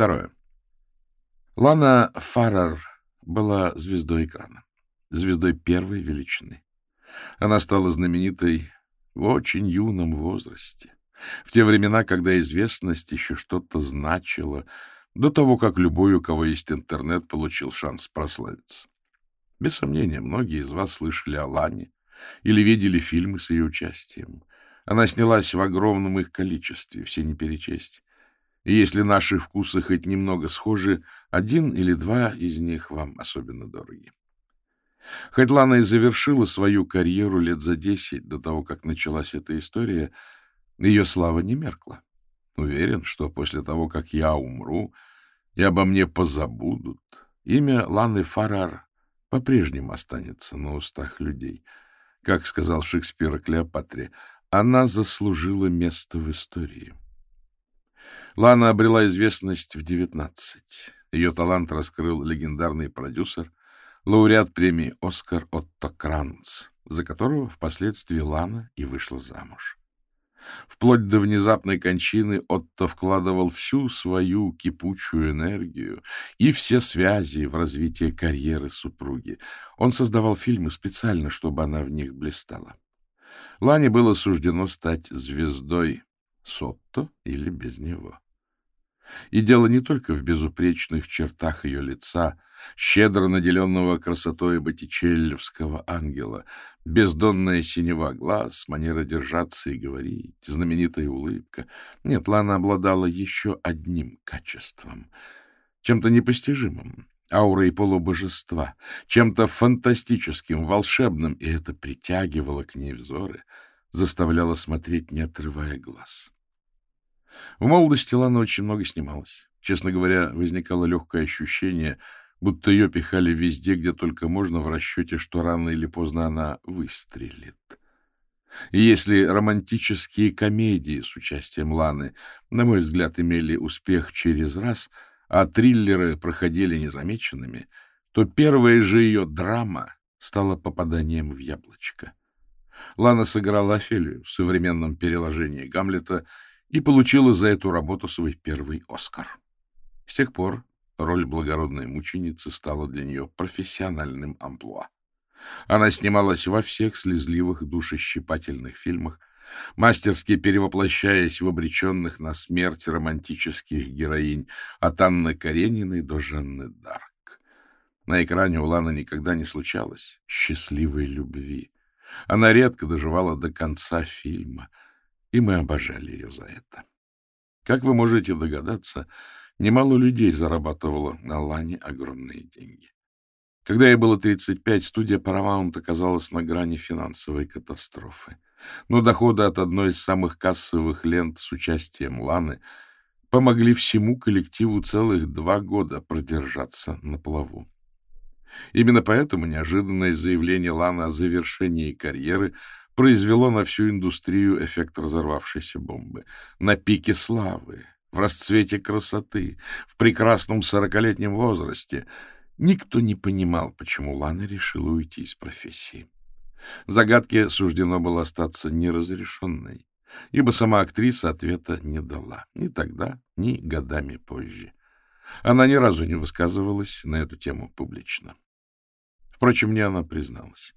Второе. Лана Фаррер была звездой экрана, звездой первой величины. Она стала знаменитой в очень юном возрасте, в те времена, когда известность еще что-то значила, до того, как любой, у кого есть интернет, получил шанс прославиться. Без сомнения, многие из вас слышали о Лане или видели фильмы с ее участием. Она снялась в огромном их количестве, все не перечесть. И если наши вкусы хоть немного схожи, один или два из них вам особенно дороги. Хоть Лана и завершила свою карьеру лет за десять до того, как началась эта история, ее слава не меркла. Уверен, что после того, как я умру и обо мне позабудут, имя Ланы Фарар по-прежнему останется на устах людей. Как сказал Шекспир о Клеопатре, она заслужила место в истории. Лана обрела известность в 19. Ее талант раскрыл легендарный продюсер, лауреат премии «Оскар» Отто Кранц, за которого впоследствии Лана и вышла замуж. Вплоть до внезапной кончины Отто вкладывал всю свою кипучую энергию и все связи в развитие карьеры супруги. Он создавал фильмы специально, чтобы она в них блистала. Лане было суждено стать звездой, с Отто или без него. И дело не только в безупречных чертах ее лица, щедро наделенного красотой боттичеллевского ангела, бездонная синева глаз, манера держаться и говорить, знаменитая улыбка. Нет, Лана обладала еще одним качеством, чем-то непостижимым, аурой полубожества, чем-то фантастическим, волшебным, и это притягивало к ней взоры, заставляло смотреть, не отрывая глаз. В молодости Лана очень много снималась. Честно говоря, возникало легкое ощущение, будто ее пихали везде, где только можно, в расчете, что рано или поздно она выстрелит. И если романтические комедии с участием Ланы, на мой взгляд, имели успех через раз, а триллеры проходили незамеченными, то первая же ее драма стала попаданием в яблочко. Лана сыграла Офелию в современном переложении Гамлета и получила за эту работу свой первый Оскар. С тех пор роль благородной мученицы стала для нее профессиональным амплуа. Она снималась во всех слезливых, душещипательных фильмах, мастерски перевоплощаясь в обреченных на смерть романтических героинь от Анны Карениной до Жанны Дарк. На экране у Ланы никогда не случалось счастливой любви. Она редко доживала до конца фильма — и мы обожали ее за это. Как вы можете догадаться, немало людей зарабатывало на Лане огромные деньги. Когда ей было 35, студия Paramount оказалась на грани финансовой катастрофы. Но доходы от одной из самых кассовых лент с участием Ланы помогли всему коллективу целых два года продержаться на плаву. Именно поэтому неожиданное заявление Ланы о завершении карьеры – произвело на всю индустрию эффект разорвавшейся бомбы. На пике славы, в расцвете красоты, в прекрасном сорокалетнем возрасте. Никто не понимал, почему Лана решила уйти из профессии. Загадке суждено было остаться неразрешенной, ибо сама актриса ответа не дала ни тогда, ни годами позже. Она ни разу не высказывалась на эту тему публично. Впрочем, мне она призналась.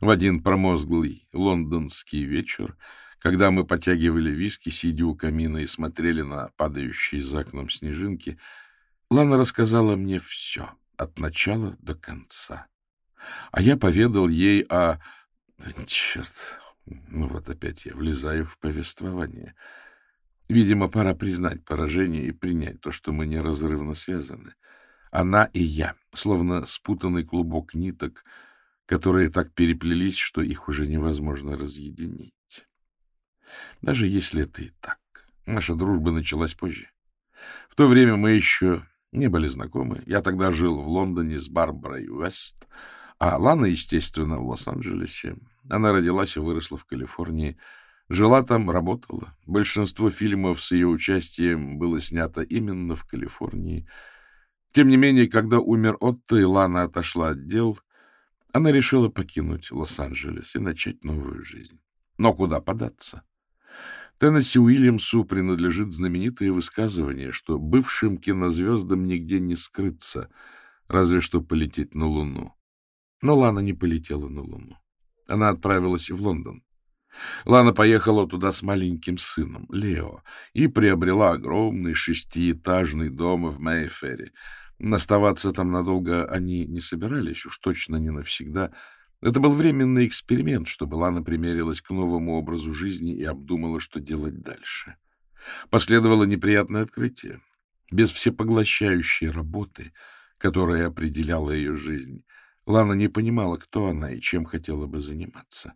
В один промозглый лондонский вечер, когда мы потягивали виски, сидя у камина и смотрели на падающие за окном снежинки, Лана рассказала мне все, от начала до конца. А я поведал ей о... Черт, ну вот опять я влезаю в повествование. Видимо, пора признать поражение и принять то, что мы неразрывно связаны. Она и я, словно спутанный клубок ниток — которые так переплелись, что их уже невозможно разъединить. Даже если это и так, наша дружба началась позже. В то время мы еще не были знакомы. Я тогда жил в Лондоне с Барбарой Уэст, а Лана, естественно, в Лос-Анджелесе. Она родилась и выросла в Калифорнии. Жила там, работала. Большинство фильмов с ее участием было снято именно в Калифорнии. Тем не менее, когда умер Отто, и Лана отошла от дел — она решила покинуть Лос-Анджелес и начать новую жизнь. Но куда податься? Теннесси Уильямсу принадлежит знаменитое высказывание, что бывшим кинозвездам нигде не скрыться, разве что полететь на Луну. Но Лана не полетела на Луну. Она отправилась в Лондон. Лана поехала туда с маленьким сыном, Лео, и приобрела огромный шестиэтажный дом в Мейфере. Оставаться там надолго они не собирались, уж точно не навсегда. Это был временный эксперимент, чтобы Лана примерилась к новому образу жизни и обдумала, что делать дальше. Последовало неприятное открытие. Без всепоглощающей работы, которая определяла ее жизнь, Лана не понимала, кто она и чем хотела бы заниматься.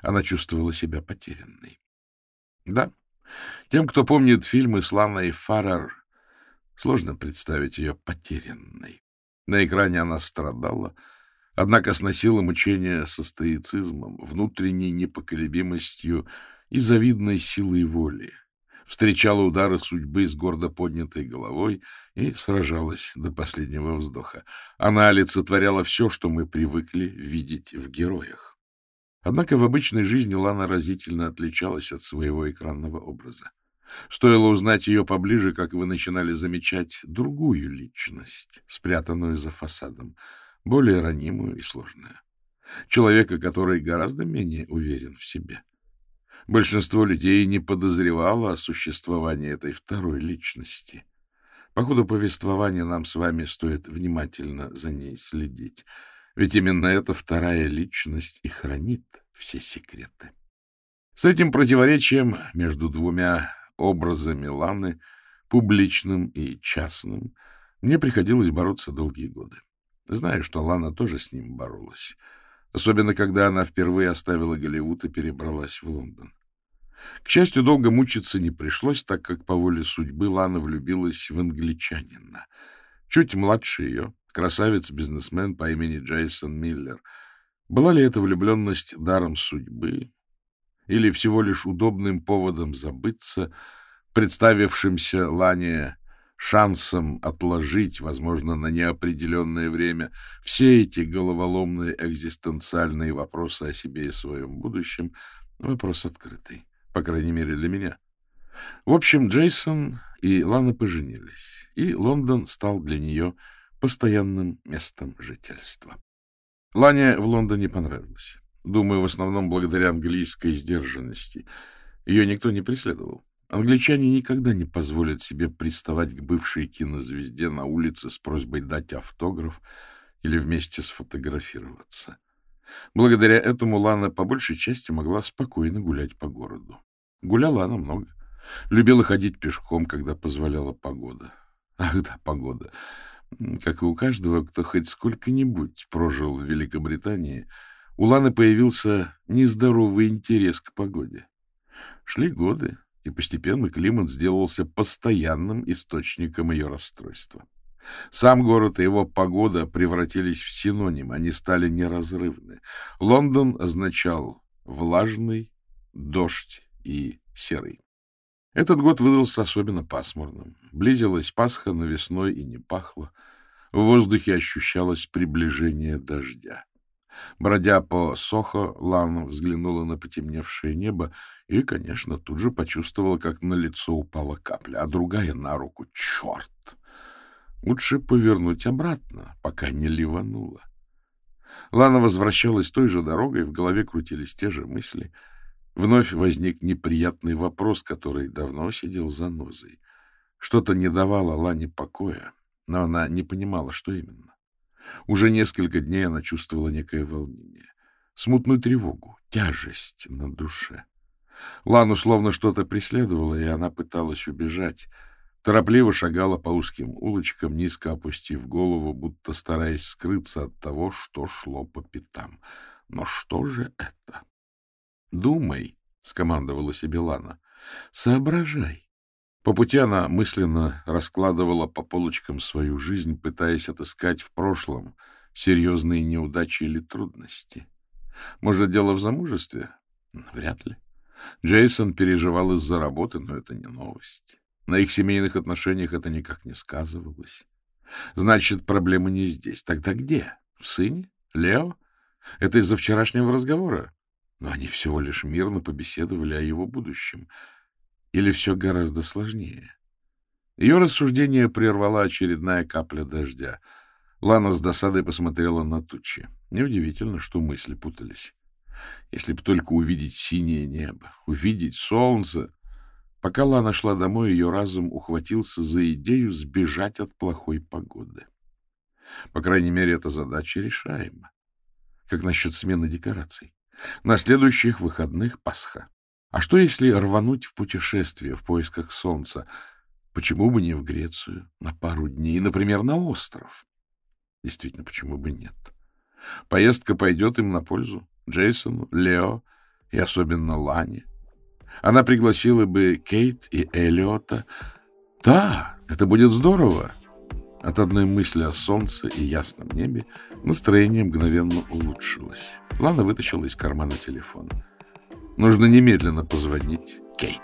Она чувствовала себя потерянной. Да, тем, кто помнит фильмы с Ланой Фаррер, сложно представить ее потерянной. На экране она страдала, однако сносила мучения со стоицизмом, внутренней непоколебимостью и завидной силой воли встречала удары судьбы с гордо поднятой головой и сражалась до последнего вздоха. Она олицетворяла все, что мы привыкли видеть в героях. Однако в обычной жизни Лана разительно отличалась от своего экранного образа. Стоило узнать ее поближе, как вы начинали замечать другую личность, спрятанную за фасадом, более ранимую и сложную. Человека, который гораздо менее уверен в себе. Большинство людей не подозревало о существовании этой второй личности. По ходу повествования нам с вами стоит внимательно за ней следить, ведь именно эта вторая личность и хранит все секреты. С этим противоречием между двумя образами Ланы, публичным и частным, мне приходилось бороться долгие годы. Знаю, что Лана тоже с ним боролась — особенно когда она впервые оставила Голливуд и перебралась в Лондон. К счастью, долго мучиться не пришлось, так как по воле судьбы Лана влюбилась в англичанина. Чуть младше ее, красавец-бизнесмен по имени Джейсон Миллер. Была ли эта влюбленность даром судьбы или всего лишь удобным поводом забыться, представившимся Лане шансом отложить, возможно, на неопределенное время, все эти головоломные экзистенциальные вопросы о себе и своем будущем, вопрос открытый, по крайней мере для меня. В общем, Джейсон и Лана поженились, и Лондон стал для нее постоянным местом жительства. Лане в Лондоне понравилось. Думаю, в основном благодаря английской сдержанности. Ее никто не преследовал. Англичане никогда не позволят себе приставать к бывшей кинозвезде на улице с просьбой дать автограф или вместе сфотографироваться. Благодаря этому Лана по большей части могла спокойно гулять по городу. Гуляла она много. Любила ходить пешком, когда позволяла погода. Ах да, погода. Как и у каждого, кто хоть сколько-нибудь прожил в Великобритании, у Ланы появился нездоровый интерес к погоде. Шли годы, и постепенно климат сделался постоянным источником ее расстройства. Сам город и его погода превратились в синоним, они стали неразрывны. Лондон означал влажный, дождь и серый. Этот год выдался особенно пасмурным. Близилась Пасха, но весной и не пахло. В воздухе ощущалось приближение дождя. Бродя по Сохо, Лана взглянула на потемневшее небо и, конечно, тут же почувствовала, как на лицо упала капля, а другая на руку. Черт! Лучше повернуть обратно, пока не ливануло. Лана возвращалась той же дорогой, в голове крутились те же мысли. Вновь возник неприятный вопрос, который давно сидел за нозой. Что-то не давало Лане покоя, но она не понимала, что именно. Уже несколько дней она чувствовала некое волнение, смутную тревогу, тяжесть на душе. Лану словно что-то преследовало, и она пыталась убежать. Торопливо шагала по узким улочкам, низко опустив голову, будто стараясь скрыться от того, что шло по пятам. Но что же это? — Думай, — скомандовала себе Лана. — Соображай. По пути она мысленно раскладывала по полочкам свою жизнь, пытаясь отыскать в прошлом серьезные неудачи или трудности. Может, дело в замужестве? Вряд ли. Джейсон переживал из-за работы, но это не новость. На их семейных отношениях это никак не сказывалось. Значит, проблема не здесь. Тогда где? В сыне? Лео? Это из-за вчерашнего разговора? Но они всего лишь мирно побеседовали о его будущем. Или все гораздо сложнее? Ее рассуждение прервала очередная капля дождя. Лана с досадой посмотрела на тучи. Неудивительно, что мысли путались. Если б только увидеть синее небо, увидеть солнце. Пока Лана шла домой, ее разум ухватился за идею сбежать от плохой погоды. По крайней мере, эта задача решаема. Как насчет смены декораций? На следующих выходных Пасха. А что, если рвануть в путешествие в поисках солнца? Почему бы не в Грецию на пару дней, например, на остров? Действительно, почему бы нет? Поездка пойдет им на пользу. Джейсону, Лео и особенно Лане. Она пригласила бы Кейт и Эллиота. Да, это будет здорово. От одной мысли о солнце и ясном небе настроение мгновенно улучшилось. Лана вытащила из кармана телефон. Нужно немедленно позвонить Кейт.